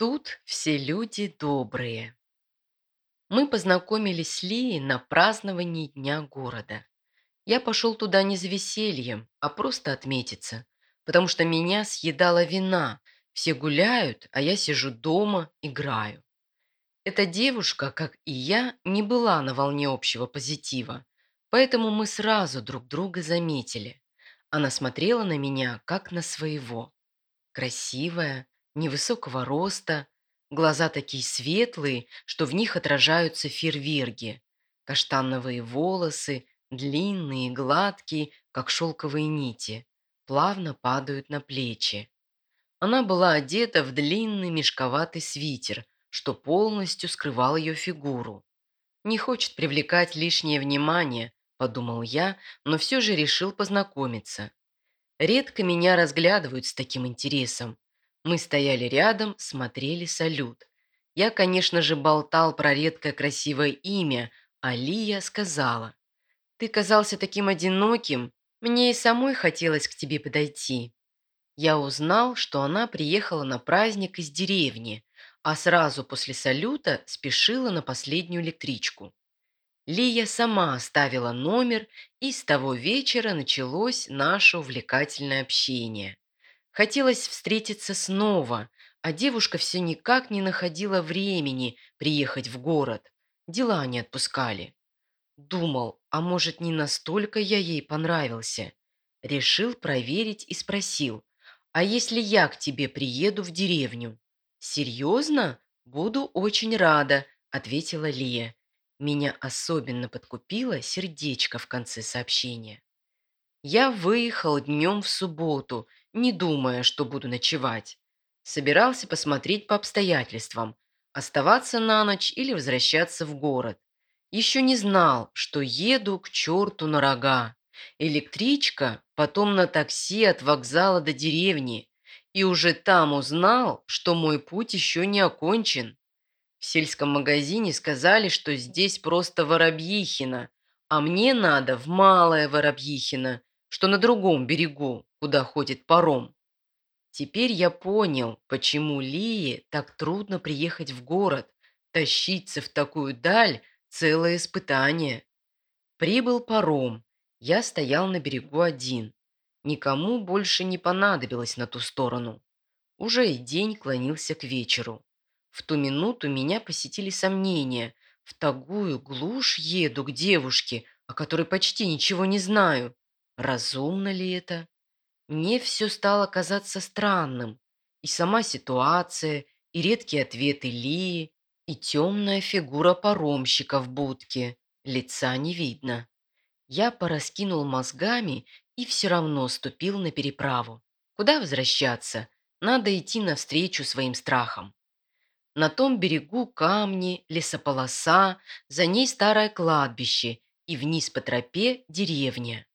Тут все люди добрые. Мы познакомились с Лией на праздновании Дня города. Я пошел туда не за весельем, а просто отметиться, потому что меня съедала вина. Все гуляют, а я сижу дома, играю. Эта девушка, как и я, не была на волне общего позитива, поэтому мы сразу друг друга заметили. Она смотрела на меня, как на своего. Красивая, невысокого роста, глаза такие светлые, что в них отражаются фейерверки, каштановые волосы, длинные, гладкие, как шелковые нити, плавно падают на плечи. Она была одета в длинный мешковатый свитер, что полностью скрывал ее фигуру. «Не хочет привлекать лишнее внимание», – подумал я, но все же решил познакомиться. Редко меня разглядывают с таким интересом. Мы стояли рядом, смотрели салют. Я, конечно же, болтал про редкое красивое имя, а Лия сказала. «Ты казался таким одиноким, мне и самой хотелось к тебе подойти». Я узнал, что она приехала на праздник из деревни, а сразу после салюта спешила на последнюю электричку. Лия сама оставила номер, и с того вечера началось наше увлекательное общение. Хотелось встретиться снова, а девушка все никак не находила времени приехать в город. Дела не отпускали. Думал, а может, не настолько я ей понравился. Решил проверить и спросил, а если я к тебе приеду в деревню? Серьезно? Буду очень рада, ответила Лия. Меня особенно подкупило сердечко в конце сообщения. Я выехал днем в субботу – не думая, что буду ночевать. Собирался посмотреть по обстоятельствам, оставаться на ночь или возвращаться в город. Еще не знал, что еду к черту на рога. Электричка, потом на такси от вокзала до деревни. И уже там узнал, что мой путь еще не окончен. В сельском магазине сказали, что здесь просто Воробьихина, а мне надо в Малое Воробьихино, что на другом берегу, куда ходит паром. Теперь я понял, почему Лии так трудно приехать в город, тащиться в такую даль – целое испытание. Прибыл паром. Я стоял на берегу один. Никому больше не понадобилось на ту сторону. Уже и день клонился к вечеру. В ту минуту меня посетили сомнения. В такую глушь еду к девушке, о которой почти ничего не знаю. Разумно ли это? Мне все стало казаться странным. И сама ситуация, и редкие ответы Лии, и темная фигура паромщика в будке. Лица не видно. Я пораскинул мозгами и все равно ступил на переправу. Куда возвращаться? Надо идти навстречу своим страхам. На том берегу камни, лесополоса, за ней старое кладбище и вниз по тропе деревня.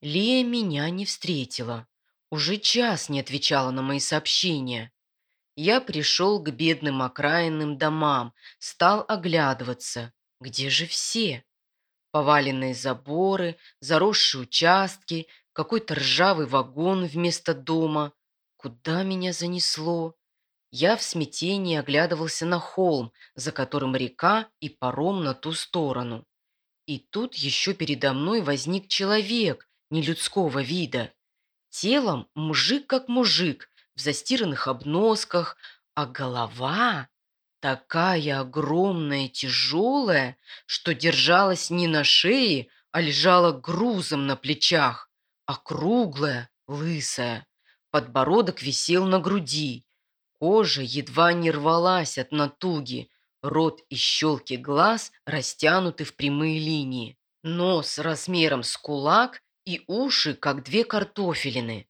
Лия меня не встретила. Уже час не отвечала на мои сообщения. Я пришел к бедным окраинным домам, стал оглядываться. Где же все? Поваленные заборы, заросшие участки, какой-то ржавый вагон вместо дома. Куда меня занесло? Я в смятении оглядывался на холм, за которым река и паром на ту сторону. И тут еще передо мной возник человек, нелюдского вида. Телом мужик как мужик, в застиранных обносках, а голова такая огромная тяжелая, что держалась не на шее, а лежала грузом на плечах, округлая, лысая. Подбородок висел на груди. Кожа едва не рвалась от натуги, рот и щелки глаз растянуты в прямые линии. Нос размером с кулак и уши, как две картофелины.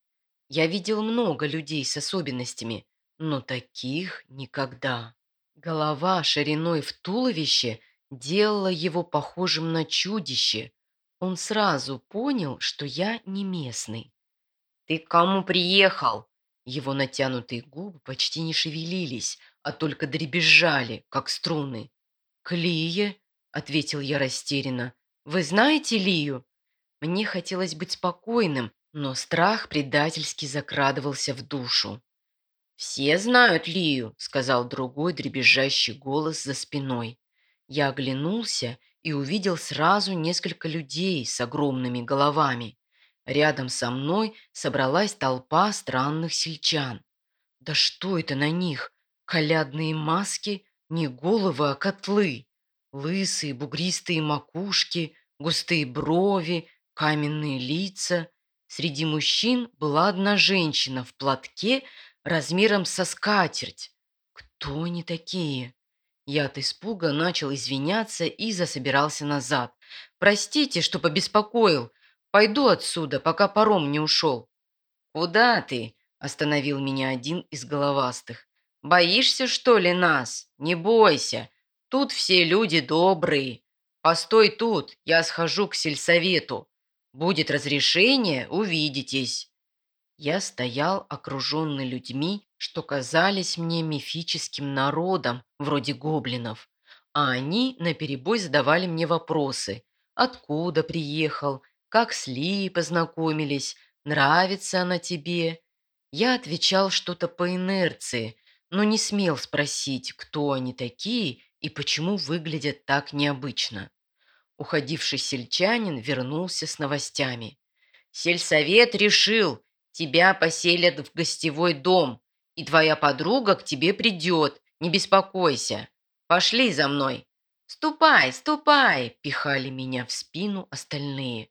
Я видел много людей с особенностями, но таких никогда. Голова шириной в туловище делала его похожим на чудище. Он сразу понял, что я не местный. «Ты к кому приехал?» Его натянутые губы почти не шевелились, а только дребезжали, как струны. «К Лие?» — ответил я растерянно. «Вы знаете Лию?» Мне хотелось быть спокойным, но страх предательски закрадывался в душу. «Все знают Лию», — сказал другой дребезжащий голос за спиной. Я оглянулся и увидел сразу несколько людей с огромными головами. Рядом со мной собралась толпа странных сельчан. Да что это на них? Колядные маски? Не головы, а котлы. Лысые, бугристые макушки, густые брови, каменные лица. Среди мужчин была одна женщина в платке размером со скатерть. Кто они такие? Я от испуга начал извиняться и засобирался назад. «Простите, что побеспокоил. Пойду отсюда, пока паром не ушел». «Куда ты?» – остановил меня один из головастых. «Боишься, что ли, нас? Не бойся. Тут все люди добрые. Постой тут, я схожу к сельсовету. Будет разрешение, увидитесь». Я стоял, окруженный людьми, что казались мне мифическим народом, вроде гоблинов. А они наперебой задавали мне вопросы. Откуда приехал? Как с Ли познакомились? Нравится она тебе? Я отвечал что-то по инерции, но не смел спросить, кто они такие и почему выглядят так необычно. Уходивший сельчанин вернулся с новостями. «Сельсовет решил, тебя поселят в гостевой дом, и твоя подруга к тебе придет, не беспокойся. Пошли за мной». «Ступай, ступай!» – пихали меня в спину остальные.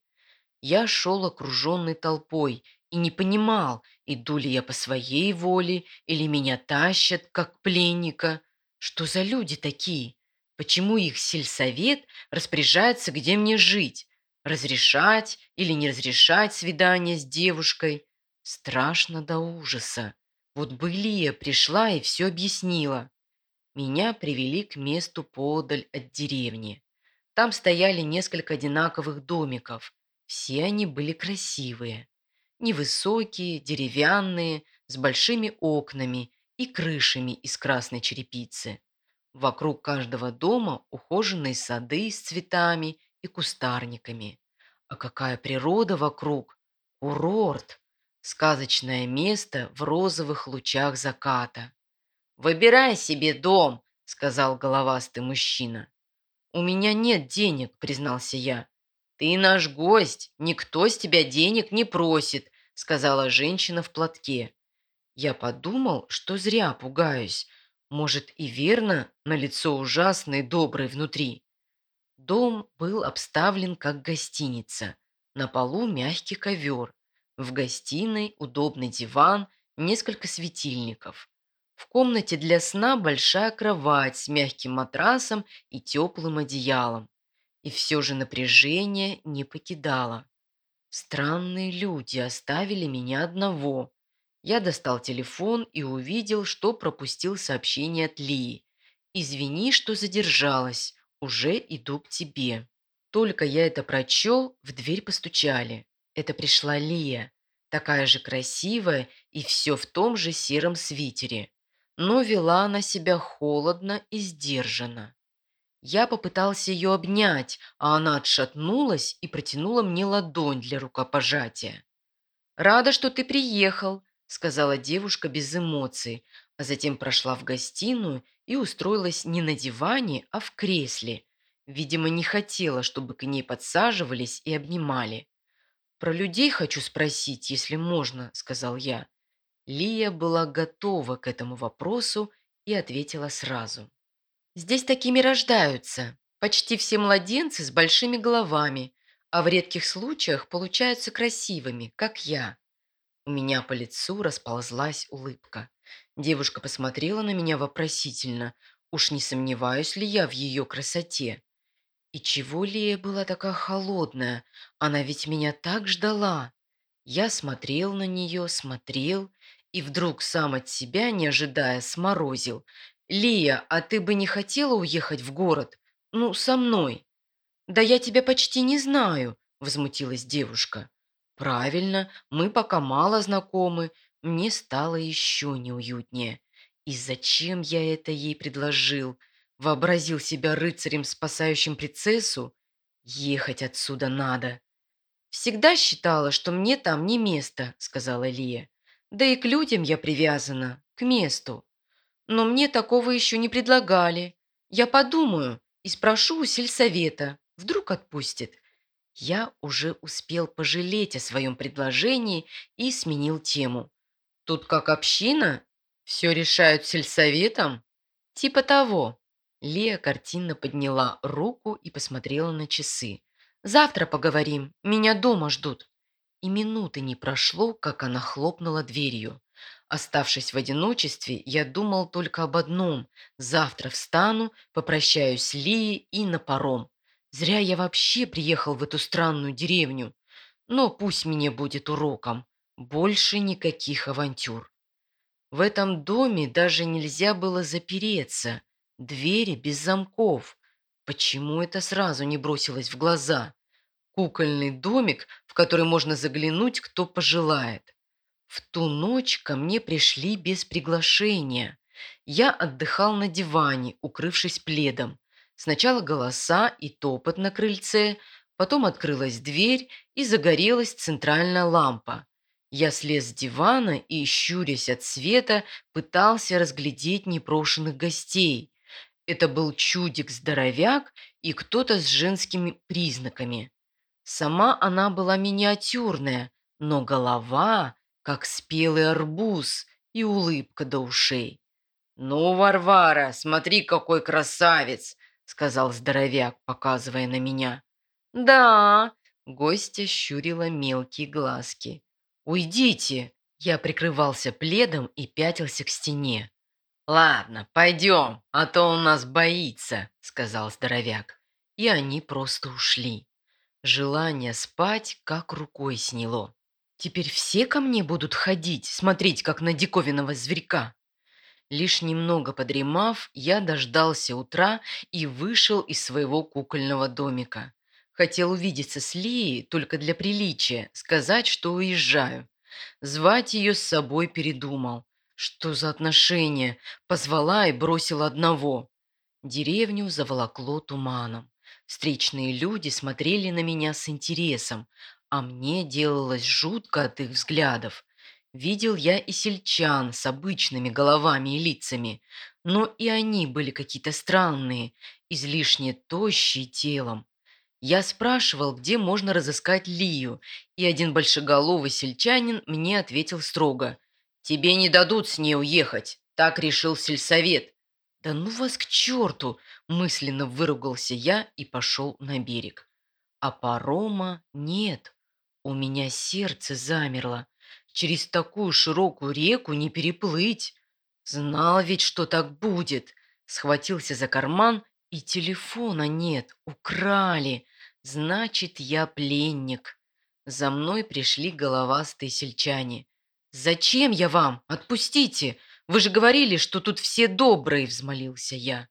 Я шел окруженный толпой и не понимал, иду ли я по своей воле или меня тащат, как пленника. Что за люди такие? Почему их сельсовет распоряжается, где мне жить? Разрешать или не разрешать свидание с девушкой? Страшно до ужаса. Вот бы Лия пришла и все объяснила. Меня привели к месту подаль от деревни. Там стояли несколько одинаковых домиков. Все они были красивые. Невысокие, деревянные, с большими окнами и крышами из красной черепицы. Вокруг каждого дома ухоженные сады с цветами и кустарниками. А какая природа вокруг! Курорт! Сказочное место в розовых лучах заката. «Выбирай себе дом», — сказал головастый мужчина. «У меня нет денег», — признался я. «Ты наш гость, никто с тебя денег не просит», — сказала женщина в платке. Я подумал, что зря пугаюсь. Может, и верно, на лицо ужасный, добрый внутри. Дом был обставлен как гостиница. На полу мягкий ковер. В гостиной удобный диван, несколько светильников. В комнате для сна большая кровать с мягким матрасом и теплым одеялом. И все же напряжение не покидало. Странные люди оставили меня одного. Я достал телефон и увидел, что пропустил сообщение от Лии. «Извини, что задержалась. Уже иду к тебе». Только я это прочел, в дверь постучали. Это пришла Лия, такая же красивая и все в том же сером свитере. Но вела она себя холодно и сдержанно. Я попытался ее обнять, а она отшатнулась и протянула мне ладонь для рукопожатия. «Рада, что ты приехал», сказала девушка без эмоций, а затем прошла в гостиную и устроилась не на диване, а в кресле. Видимо, не хотела, чтобы к ней подсаживались и обнимали. «Про людей хочу спросить, если можно», — сказал я. Лия была готова к этому вопросу и ответила сразу. «Здесь такими рождаются. Почти все младенцы с большими головами, а в редких случаях получаются красивыми, как я. У меня по лицу расползлась улыбка. Девушка посмотрела на меня вопросительно. Уж не сомневаюсь ли я в ее красоте? И чего Лия была такая холодная? Она ведь меня так ждала. Я смотрел на нее, смотрел, и вдруг сам от себя, не ожидая, сморозил. «Лия, а ты бы не хотела уехать в город? Ну, со мной?» «Да я тебя почти не знаю», — возмутилась девушка. Правильно, мы пока мало знакомы. Мне стало еще неуютнее. И зачем я это ей предложил? Вообразил себя рыцарем, спасающим принцессу? Ехать отсюда надо. «Всегда считала, что мне там не место», — сказала Лия. «Да и к людям я привязана. к месту. Но мне такого еще не предлагали. Я подумаю и спрошу у сельсовета. Вдруг отпустит. Я уже успел пожалеть о своем предложении и сменил тему. Тут как община? Все решают сельсоветом? Типа того. Лия картинно подняла руку и посмотрела на часы. «Завтра поговорим. Меня дома ждут». И минуты не прошло, как она хлопнула дверью. Оставшись в одиночестве, я думал только об одном. Завтра встану, попрощаюсь с Лией и на паром. Зря я вообще приехал в эту странную деревню. Но пусть мне будет уроком. Больше никаких авантюр. В этом доме даже нельзя было запереться. Двери без замков. Почему это сразу не бросилось в глаза? Кукольный домик, в который можно заглянуть, кто пожелает. В ту ночь ко мне пришли без приглашения. Я отдыхал на диване, укрывшись пледом. Сначала голоса и топот на крыльце, потом открылась дверь и загорелась центральная лампа. Я слез с дивана и, щурясь от света, пытался разглядеть непрошенных гостей. Это был чудик-здоровяк и кто-то с женскими признаками. Сама она была миниатюрная, но голова, как спелый арбуз, и улыбка до ушей. «Ну, Варвара, смотри, какой красавец!» Сказал здоровяк, показывая на меня. «Да!» – гостья щурила мелкие глазки. «Уйдите!» – я прикрывался пледом и пятился к стене. «Ладно, пойдем, а то он нас боится», – сказал здоровяк. И они просто ушли. Желание спать как рукой сняло. Теперь все ко мне будут ходить, смотреть, как на диковинного зверька. Лишь немного подремав, я дождался утра и вышел из своего кукольного домика. Хотел увидеться с Лией только для приличия, сказать, что уезжаю. Звать ее с собой передумал. Что за отношения? Позвала и бросила одного. Деревню заволокло туманом. Встречные люди смотрели на меня с интересом, а мне делалось жутко от их взглядов. Видел я и сельчан с обычными головами и лицами, но и они были какие-то странные, излишне тощие телом. Я спрашивал, где можно разыскать Лию, и один большеголовый сельчанин мне ответил строго. «Тебе не дадут с ней уехать, так решил сельсовет». «Да ну вас к черту!» – мысленно выругался я и пошел на берег. А парома нет. У меня сердце замерло. Через такую широкую реку не переплыть. Знал ведь, что так будет. Схватился за карман, и телефона нет. Украли. Значит, я пленник. За мной пришли головастые сельчане. «Зачем я вам? Отпустите! Вы же говорили, что тут все добрые!» – взмолился я.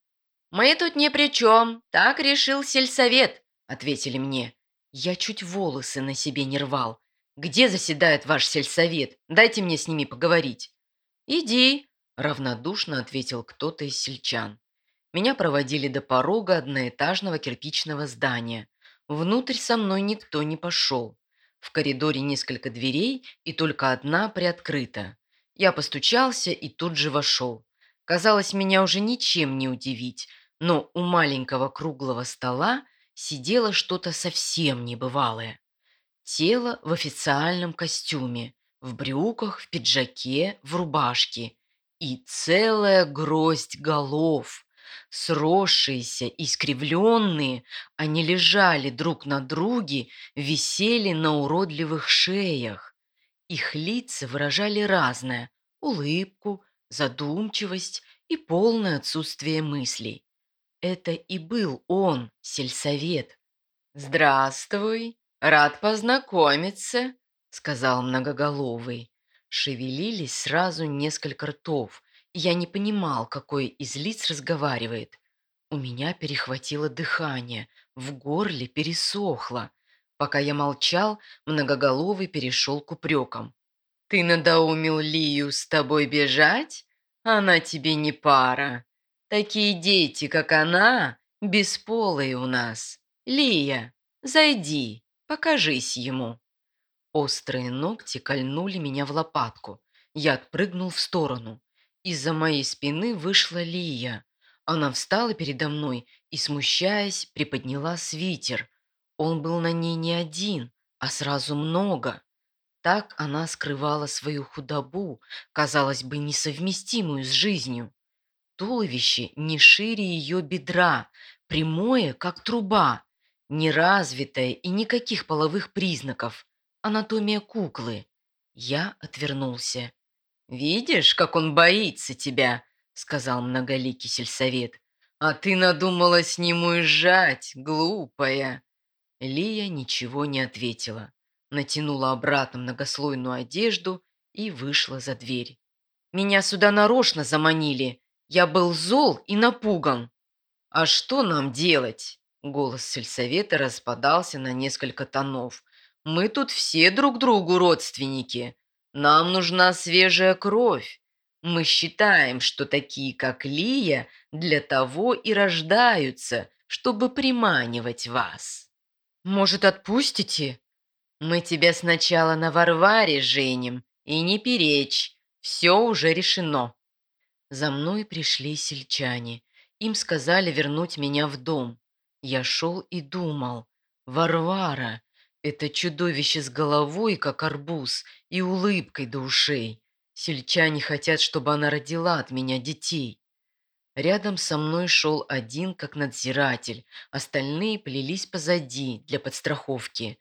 «Мы тут ни при чем. Так решил сельсовет», – ответили мне. Я чуть волосы на себе не рвал. Где заседает ваш сельсовет? Дайте мне с ними поговорить». «Иди», – равнодушно ответил кто-то из сельчан. Меня проводили до порога одноэтажного кирпичного здания. Внутрь со мной никто не пошел. В коридоре несколько дверей, и только одна приоткрыта. Я постучался и тут же вошел. Казалось, меня уже ничем не удивить, но у маленького круглого стола сидело что-то совсем небывалое. Тело в официальном костюме, в брюках, в пиджаке, в рубашке. И целая гроздь голов. Сросшиеся, искривленные, они лежали друг на друге, висели на уродливых шеях. Их лица выражали разное – улыбку, задумчивость и полное отсутствие мыслей. Это и был он, сельсовет. «Здравствуй!» «Рад познакомиться», — сказал многоголовый. Шевелились сразу несколько ртов, я не понимал, какой из лиц разговаривает. У меня перехватило дыхание, в горле пересохло. Пока я молчал, многоголовый перешел к упрекам. «Ты надоумил Лию с тобой бежать? Она тебе не пара. Такие дети, как она, бесполые у нас. Лия, зайди». Покажись ему». Острые ногти кольнули меня в лопатку. Я отпрыгнул в сторону. Из-за моей спины вышла Лия. Она встала передо мной и, смущаясь, приподняла свитер. Он был на ней не один, а сразу много. Так она скрывала свою худобу, казалось бы, несовместимую с жизнью. Туловище не шире ее бедра, прямое, как труба, неразвитое и никаких половых признаков. Анатомия куклы. Я отвернулся. «Видишь, как он боится тебя», — сказал многоликий сельсовет. «А ты надумала с ним уезжать, глупая». Лия ничего не ответила, натянула обратно многослойную одежду и вышла за дверь. «Меня сюда нарочно заманили. Я был зол и напуган». «А что нам делать?» Голос сельсовета распадался на несколько тонов. «Мы тут все друг другу родственники. Нам нужна свежая кровь. Мы считаем, что такие, как Лия, для того и рождаются, чтобы приманивать вас. Может, отпустите? Мы тебя сначала на Варваре женим, и не перечь, все уже решено. За мной пришли сельчане. Им сказали вернуть меня в дом. Я шел и думал. Варвара, это чудовище с головой, как арбуз, и улыбкой до ушей. Сельчане хотят, чтобы она родила от меня детей. Рядом со мной шел один, как надзиратель. Остальные плелись позади, для подстраховки.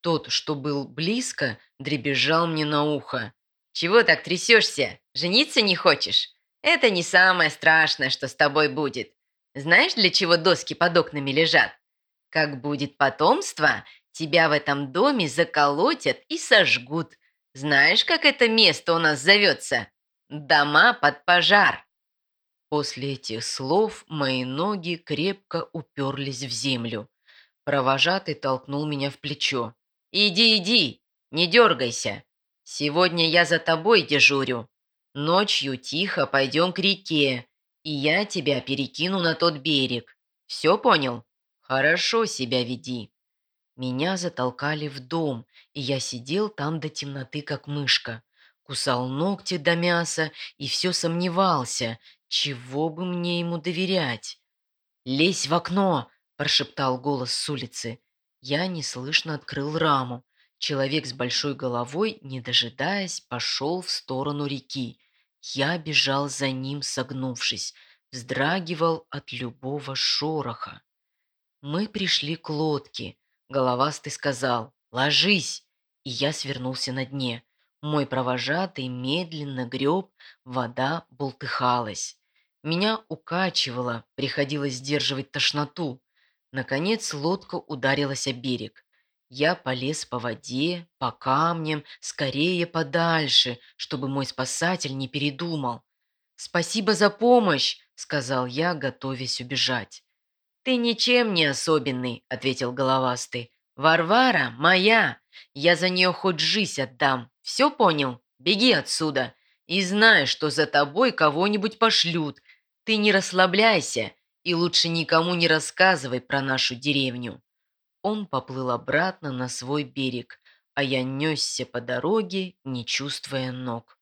Тот, что был близко, дребезжал мне на ухо. «Чего так трясешься? Жениться не хочешь? Это не самое страшное, что с тобой будет. Знаешь, для чего доски под окнами лежат? Как будет потомство, Тебя в этом доме заколотят и сожгут. Знаешь, как это место у нас зовется? Дома под пожар». После этих слов мои ноги крепко уперлись в землю. Провожатый толкнул меня в плечо. «Иди, иди, не дергайся. Сегодня я за тобой дежурю. Ночью тихо пойдем к реке, и я тебя перекину на тот берег. Все понял? Хорошо себя веди». Меня затолкали в дом, и я сидел там до темноты, как мышка. Кусал ногти до мяса и все сомневался, чего бы мне ему доверять. «Лезь в окно!» – прошептал голос с улицы. Я неслышно открыл раму. Человек с большой головой, не дожидаясь, пошел в сторону реки. Я бежал за ним, согнувшись, вздрагивал от любого шороха. Мы пришли к лодке – Головастый сказал «Ложись!» И я свернулся на дне. Мой провожатый медленно греб, вода болтыхалась. Меня укачивало, приходилось сдерживать тошноту. Наконец лодка ударилась о берег. Я полез по воде, по камням, скорее подальше, чтобы мой спасатель не передумал. «Спасибо за помощь!» — сказал я, готовясь убежать. «Ты ничем не особенный», — ответил головастый. «Варвара моя. Я за нее хоть жизнь отдам. Все понял? Беги отсюда. И знай, что за тобой кого-нибудь пошлют. Ты не расслабляйся и лучше никому не рассказывай про нашу деревню». Он поплыл обратно на свой берег, а я несся по дороге, не чувствуя ног.